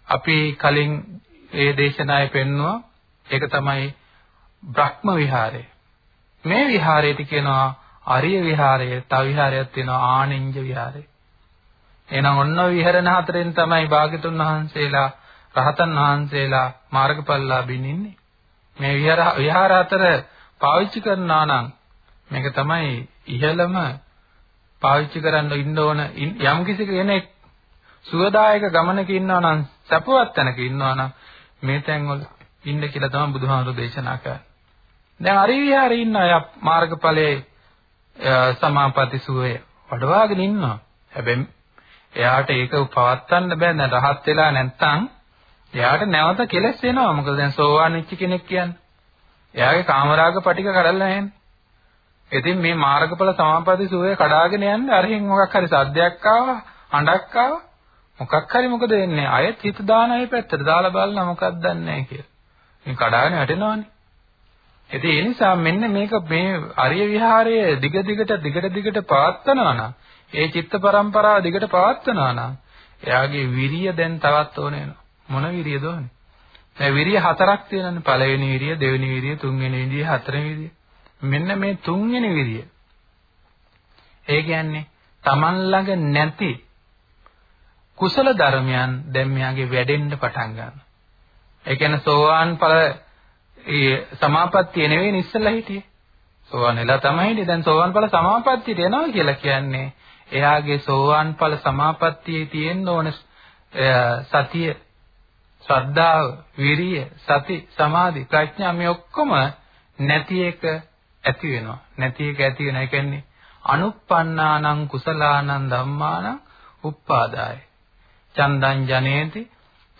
අපි කලින් ඒ දේශනාවේ පෙන්වුවා ඒක තමයි බ්‍රහ්ම විහාරය. මේ විහාරයට කියනවා ආර්ය විහාරය, තව විහාරයක් තියෙනවා ආනෙන්ජ විහාරය. එහෙනම් ඔන්න විහරණ හතරෙන් තමයි භාග්‍යතුන් වහන්සේලා රහතන් වහන්සේලා මාර්ගඵලලාභින් ඉන්නේ. මේ විහාර විහාර හතර පාවිච්චි කරනවා නම් මේක තමයි ඉහළම පාවිච්චි කරන්න ඉන්න ඕන යම් කිසි කෙනෙක් සුවදායක ගමනක ඉන්නවා නම් සපවත් තැනක ඉන්නවා නම් මේ තැන්වල ඉන්න කියලා තමයි බුදුහාමුදුරු දේශනා කරන්නේ. දැන් අරි විහාරේ ඉන්න අය මාර්ගඵලයේ සමාපatti සුවය වඩවාගෙන ඉන්නවා. හැබැයි එයාට ඒක පවත්වන්න බෑ. දැන් රහත් වෙලා නැත්තම් එයාට නැවත කෙලස් වෙනවා මොකද දැන් සෝවාන් වෙච්ච කෙනෙක් කියන්නේ. එයාගේ කාමරාග පටික කඩලා නැහැනේ ඉතින් මේ මාර්ගඵල සමාපatti සුවේ කඩාගෙන යන්නේ අරහින් මොකක් හරි සද්දයක් ආවා හඬක් ආවා. මොකක් හරි මොකද වෙන්නේ අයත් හිත දාන අය පැත්තට දාලා බලන මොකක්ද දන්නේ කියලා මේ කඩාගෙන වැටෙනවානේ ඉතින් ඒ නිසා මෙන්න මේක මේ අරිය විහාරයේ දිග දිගට දිගට දිගට පවත්වනවා නම් ඒ චිත්ත පරම්පරාව දිගට පවත්වනවා නම් එයාගේ විරිය දැන් තවත් ඕන වෙනවා. මොන විරියද ඕනේ? දැන් විරිය හතරක් තියෙනවානේ. පළවෙනි විරිය, දෙවෙනි විරිය, තුන්වෙනි විරිය, හතරවෙනි විරිය. මෙන්න මේ තුන්වෙනි විරිය. ඒ කියන්නේ Taman ළඟ නැති කුසල ධර්මයන් දැන් මෙයාගේ වැඩෙන්න පටන් ගන්නවා. ඒ කියන්නේ සෝවාන් ඵල ඒ සමාපත්තිය නෙවෙයි ඉස්සෙල්ලා හිටියේ. සෝවාන් වෙලා තමයි හිටියේ. දැන් සෝවාන් ඵල සමාපත්තියට එනවා කියලා කියන්නේ එයාගේ සෝවාන් ඵල සමාපත්තියේ තියෙන්න ඕන සතිය, ශ්‍රද්ධාව, විරිය, සති, සමාධි, ප්‍රඥා මේ ඔක්කොම නැති එක ඇති වෙනවා. නැති එක ඇති වෙනවා. ඒ කියන්නේ අනුප්පන්නානං කුසලානං ධම්මානං උප්පාදාය. චන්දං ජනේති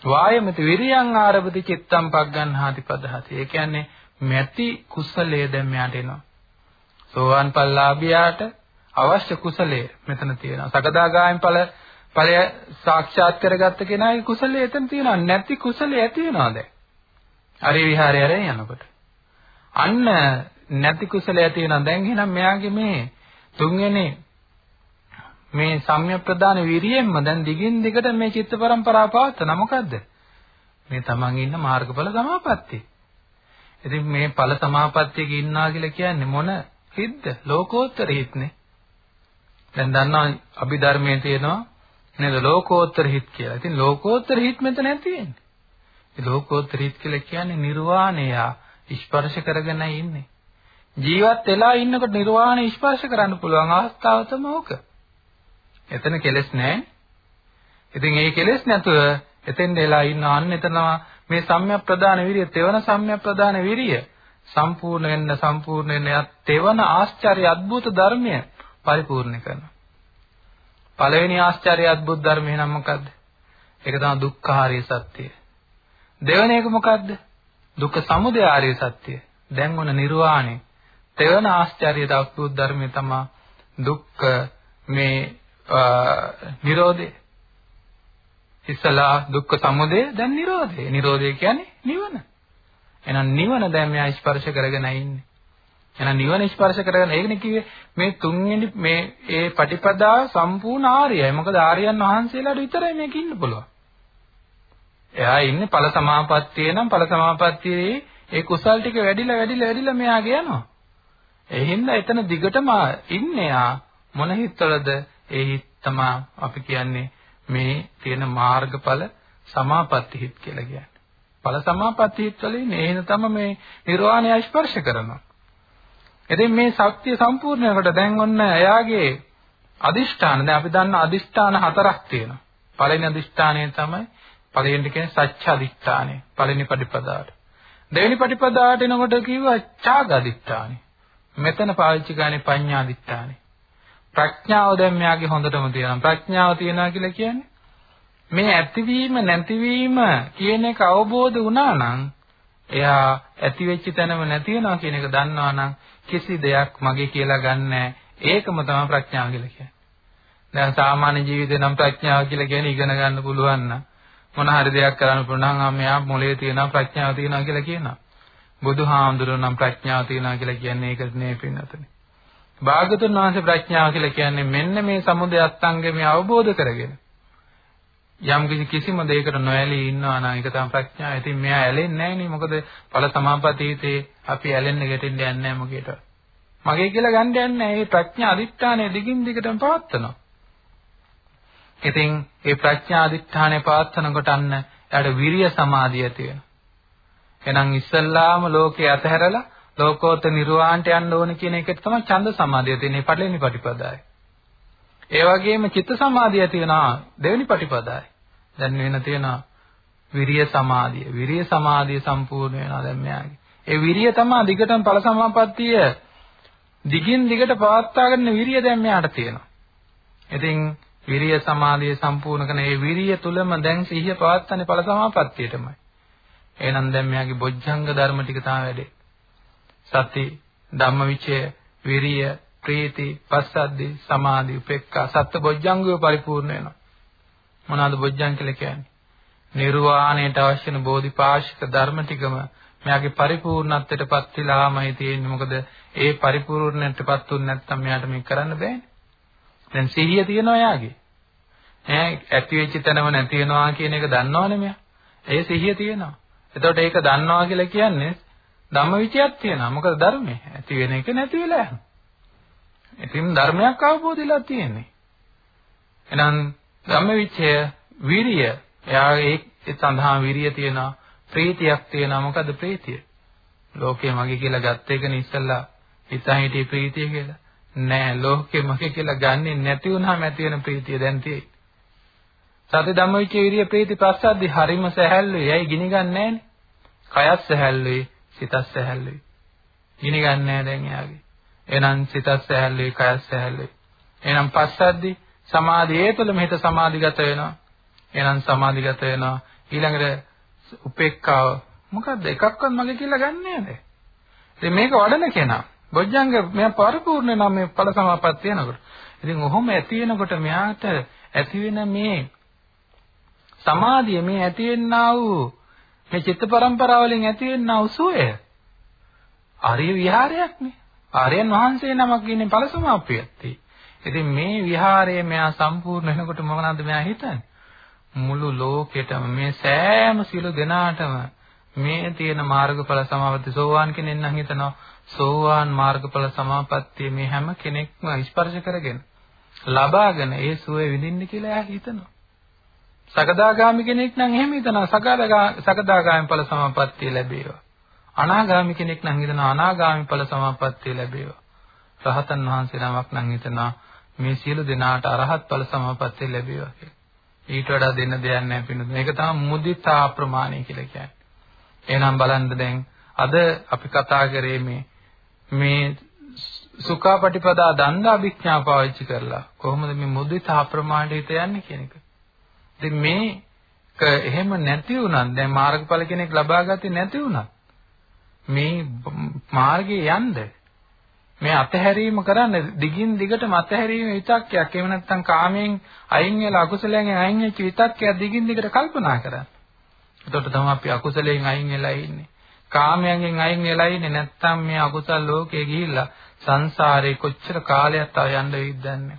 වායමති විරියං ආරබති චිත්තං පග්ගන්හාති පදහති. ඒ කියන්නේ මැති කුසලයේ දැන් මෙයාට එනවා. සෝවාන් පල්ලාභියාට අවශ්‍ය කුසලයේ මෙතන තියෙනවා. සකදාගාමී ඵල ඵලය සාක්ෂාත් කරගත්ත කෙනාගේ කුසලයේ එතන තියෙනවා. නැති කුසලයේ ඇති වෙනවා දැන්. හරි විහාරය ආරෙන් යනකොට. අන්න නැති කුසලයේ ඇති වෙනවා. දැන් එහෙනම් මෙයාගේ මේ තුන්වෙනි මේ සම්‍යක් ප්‍රදාන විරියෙන්ම දැන් දිගින් දිගට මේ චිත්ත පරම්පරාව පවත්වන මොකද්ද? මේ තමන් ඉන්න මාර්ගඵල සමාපatti. ඉතින් මේ ඵල සමාපත්තියක ඉන්නවා කියලා කියන්නේ මොන හිද්ද? ලෝකෝත්තර හිත්නේ. දැන් දන්නවා අභිධර්මයේ තියෙනවා නේද ලෝකෝත්තර හිත් කියලා. ඉතින් ලෝකෝත්තර හිත් මෙතන තියෙන්නේ. ඒ ලෝකෝත්තර හිත් කියලා කියන්නේ නිර්වාණය ස්පර්ශ කරගෙන ඉන්නේ. ජීවත් වෙලා ඉන්නකොට නිර්වාණය ස්පර්ශ කරන්න පුළුවන් අවස්ථාව තමයි ඕක. එතන කෙලෙස් නැහැ. ඉතින් ඒ කෙලෙස් නැතුව එතෙන් දෙලා ඉන්න අන්න එතන මේ සම්‍යක්ප්‍රදාන විරිය තෙවන සම්‍යක්ප්‍රදාන විරිය සම්පූර්ණ වෙන්න සම්පූර්ණ වෙන්න යත් තෙවන ආශ්චර්ය අద్භූත ධර්මය පරිපූර්ණ කරනවා. පළවෙනි ආශ්චර්ය අద్භූත ධර්මය නම් මොකද්ද? ඒක තමයි දුක්ඛාරිය සත්‍යය. දෙවෙනි එක මොකද්ද? දුක්ඛ සමුදය ආර්ය සත්‍යය. දැන් ඔන නිර්වාණය. තෙවන ආශ්චර්ය අద్භූත ධර්මය තමයි දුක්ඛ මේ නිරෝධය. ඉස්සලා දුක්ඛ සමුදය දැන් නිරෝධය. නිරෝධය කියන්නේ නිවන. එහෙනම් නිවන දැන් මෙයා ස්පර්ශ කරගෙන ඉන්නේ. එහෙනම් නිවන ස්පර්ශ කරගෙන ඒකනේ කිව්වේ මේ තුන්වෙනි මේ ඒ පටිපදාව සම්පූර්ණ ආර්යයි. මොකද ආර්යයන් වහන්සේලාට විතරයි මේක ඉන්න පුළුවන්. එයා ඉන්නේ ඵල සමාපත්තියේ නම් ඵල සමාපත්තියේ ඒ කුසල් ටික වැඩිලා වැඩිලා වැඩිලා මෙයාගේ යනවා. ඒ හින්දා එතන දිගටම ඉන්නේ ආ මොන හිතවලද ඒ හිත තමයි අපි කියන්නේ මේ තියෙන මාර්ගඵල සමාපatti හිත කියලා කියන්නේ. ඵල සමාපatti හිත වල ඉන්නේ එහෙනම් තමයි මේ නිර්වාණය ස්පර්ශ කරනවා. ඉතින් මේ ශක්තිය සම්පූර්ණ වෙනකොට දැන් ඔන්න එයාගේ අදිෂ්ඨාන දැන් අපි දන්න අදිෂ්ඨාන හතරක් තියෙනවා. පළවෙනි අදිෂ්ඨානය තමයි පළවෙනි කියන්නේ සත්‍ය අදිෂ්ඨානය. පළවෙනි පටිපදාවට. දෙවෙනි පටිපදාවට එනකොට කිව්වා ඡාග අදිෂ්ඨානය. මෙතන පාවිච්චි කරන්නේ පඤ්ඤා අදිෂ්ඨානය. ප්‍රඥාව දැන් මෙයාගේ හොඳටම තියෙනවා. ප්‍රඥාව තියනවා කියලා කියන්නේ මේ ඇතිවීම නැතිවීම කියන එක අවබෝධ වුණා නම් එයා ඇති වෙච්ච තැනම නැති වෙනවා කියන එක දන්නවා නම් කිසි දෙයක් මගේ කියලා ගන්නෑ. ඒකම තමයි ප්‍රඥාව කියලා කියන්නේ. දැන් සාමාන්‍ය ජීවිතේ නම් ප්‍රඥාව කියලා කියන්නේ ඉගෙන ගන්න පුළුවන් නම් මොන හරි දෙයක් කරන්න පුළුවන් නම් මෙයා මොලේ තියෙනවා ප්‍රඥාව තියෙනවා කියලා කියනවා. බුදුහාමුදුරුවෝ නම් ප්‍රඥාව තියෙනවා කියලා කියන්නේ ඒක නේ පින්නතනේ. භාගතුන් වහන්සේ ප්‍රඥාව කියලා කියන්නේ මෙන්න මේ සමුදය අස්තංගමය අවබෝධ කරගෙන යම් කිසි කිසිම දෙයකට නොඇලී ඉන්නවා නම් ඒක තමයි ප්‍රඥාව. ඉතින් මෙයා ඇලෙන්නේ නැහැ නේ. මොකද ඵල සමාපතීතේ අපි ඇලෙන්න ගැටෙන්න යන්නේ නැහැ මොකේට. මගේ කියලා ගන්න යන්නේ නැහැ. මේ ප්‍රඥා අදිෂ්ඨානය දිගින් දිගටම පවත්නවා. ඉතින් මේ ප්‍රඥා අදිෂ්ඨානය පවත්නකොට අන්න එයාට විරිය සමාධිය ඇති වෙනවා. එහෙනම් ඉස්සල්ලාම ලෝකේ අතහැරලා ලෝකෝත්තර නිර්වාණයට යන්න ඕන කියන එකට තමයි ඡන්ද සමාධිය තියෙන්නේ පළවෙනි පටිපදායි. ඒ වගේම චිත්ත සමාධිය තියෙනවා දෙවෙනි පටිපදායි. දැන් වෙන තියෙනවා විරිය සමාධිය. විරිය සමාධිය සම්පූර්ණ වෙනවා දැන් මෙයාගේ. ඒ විරිය තමයි දිගටම ඵල සමාපත්තිය දිගින් දිගට පවත්වාගෙන විරිය දැන් මෙයාට තියෙනවා. ඉතින් විරිය සමාධිය සම්පූර්ණ කරන ඒ විරිය තුලම දැන් සිහිය පවත්න්නේ ඵල සමාපත්තියටමයි. එහෙනම් දැන් මෙයාගේ බොජ්ජංග ධර්ම ටික තමයි වැඩේ. සති, ධම්මවිචය, විරිය, ප්‍රීති, පස්සද්ධි, සමාධි, උපේක්ඛා සත්‍ය බොජ්ජංගය පරිපූර්ණ වෙනවා. මොනවාද බොජ්ජංග කියලා කියන්නේ? නිර්වාණයට අවශ්‍ය වෙන බෝධිපාශික ධර්ම ටිකම මෙයාගේ පරිපූර්ණත්වයටපත් වෙලාමයි තියෙන්නේ. මොකද ඒ පරිපූර්ණත්වයටපත් වුනේ නැත්නම් මෙයාට මේක කරන්න බෑනේ. දැන් සිහිය තියෙනවා එයාගේ. ඈ ඇති වෙච්ච තැනම නැති වෙනවා කියන එක දන්නවනේ මෙයා. ඒ සිහිය තියෙනවා. එතකොට ඒක දන්නවා කියලා කියන්නේ ධම්මවිචයක් තියෙනවා. මොකද ධර්මයේ ඇති වෙන එක නැති වෙලා යනවා. ඉතින් ධර්මයක් අවබෝධ වෙලා තියෙන්නේ. එහෙනම් ධම්මවිචය විරිය එයා ඒ සඳහා විරිය තියෙනවා. ප්‍රීතියක් තියෙනවා. මොකද ප්‍රීතිය? ලෝකේ මගේ කියලා ගත්ත එකනේ ඉස්සල්ලා හිතා හිටියේ ප්‍රීතිය කියලා. නෑ ලෝකේ මගේ කියලා ගන්නෙ නැති වුනහම ඇති වෙන ප්‍රීතිය දැන් තියෙයි. සති ධම්මවිචේ විරිය ප්‍රීති ප්‍රසද්දි හරිම සැහැල්ලුයි. ඇයි ගිනි ගන්න නෑනේ? කයත් සැහැල්ලුයි. සිතත් සැහැල්ලුයි. ගිනි ගන්නෑ දැන් එයාගේ. එහෙනම් සිතත් සැහැල්ලුයි, කයත් සැහැල්ලුයි. එහෙනම් පස්සද්දි සමාධියේ තුළම හිත සමාධිගත වෙනවා. එහෙනම් සමාධිගත වෙනවා. ඊළඟට උපේක්ඛාව මොකද්ද එකක්වත් මගේ කියලා ගන්නෑ නේද? ඉතින් මේක වඩන කෙනා බොජ්ජංග මෙයා පරිපූර්ණ නම් මේ ඵල සමාපත්තිය වෙනකොට. ඉතින් ඔහොම ඇති වෙනකොට මෙයාට ඇති වෙන මේ සමාධිය මේ ඇති වෙන්නා වූ මේ චිත්ත පරම්පරාව වලින් ඇති වෙනා උසුවය ආර්ය විහාරයක් නේ. ආර්යයන් වහන්සේ නමක් ඉන්නේ ඵල සමාප්පියත්තේ. ඉතින් මේ විහාරය මෙයා සම්පූර්ණ වෙනකොට මොනවද මෙයා හිතන්නේ? මුළු ලෝකෙටම මේ සෑම සියලු දෙනාටම මේ තියෙන මාර්ගඵල සමාපatti සෝවාන් කෙනෙක් නම් හිතනවා සෝවාන් මාර්ගඵල සමාපත්තිය මේ හැම කෙනෙක්ම ස්පර්ශ කරගෙන ලබාගෙන ඒ සුවේ විඳින්න කියලා එයා හිතනවා. සකදාගාමි කෙනෙක් නම් එහෙම හිතනවා සකදාගාමි ඵල සමාපත්තිය ලැබේවා. අනාගාමි කෙනෙක් නම් හිතනවා අනාගාමි ඵල සමාපත්තිය ලැබේවා. රහතන් වහන්සේ නමක් නම් හිතනවා මේ සියලු දෙනාට අරහත් ඵල සමාපත්තිය ලැබේවා කියලා. ඊට වඩා දෙන්න දෙයක් නැහැ පිණුද. මේක තමයි මුදිතා ප්‍රමාණය කියලා කියන්නේ. එහෙනම් බලන්න දැන් අද අපි කතා කරේ මේ මේ සුඛාපටිපදා දණ්ඩ අභිඥා පාවිච්චි කරලා කොහොමද මේ මුදිතා ප්‍රමාණයට යන්නේ කියන එක. ඉතින් මේක එහෙම නැති වුණත් දැන් මාර්ගඵල කෙනෙක් ලබා ගත්තේ නැති වුණත් මේ මාර්ගේ යන්න මේ අතහැරීම කරන්න දිගින් දිගටම අතහැරීම විතක්කයක් එහෙම නැත්නම් කාමයෙන් අයින් වෙලා අකුසලයෙන් අයින් වෙච්ච විතක්කයක් දිගින් දිගට කල්පනා කරන්න. එතකොට තමයි අපි අකුසලයෙන් අයින් වෙලා ඉන්නේ. කාමයෙන් අයින් වෙලා ඉන්නේ නැත්තම් මේ අකුසල් ලෝකේ ගිහිල්ලා සංසාරේ කොච්චර කාලයක් තව යන්න වෙයිද දන්නේ.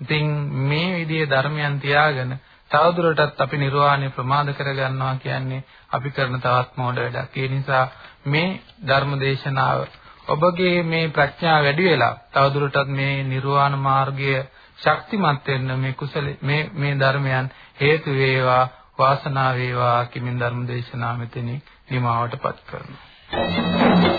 ඉතින් මේ විදිහේ ධර්මයන් තියාගෙන තවදුරටත් අපි නිර්වාණය ප්‍රමාද කරගන්නවා කියන්නේ අපි කරන තවත් මෝඩ වැඩක්. ඒ නිසා මේ ධර්ම දේශනාව ඔබගේ මේ ප්‍රඥාව වැඩි වෙලා තවදුරටත් මේ නිර්වාණ මාර්ගය ශක්තිමත් වෙන්න මේ කුසල මේ මේ ධර්මයන් හේතු වේවා වාසනාව වේවා කිමින් ධර්ම දේශනාව මෙතනින් නිමාවටපත් කරනවා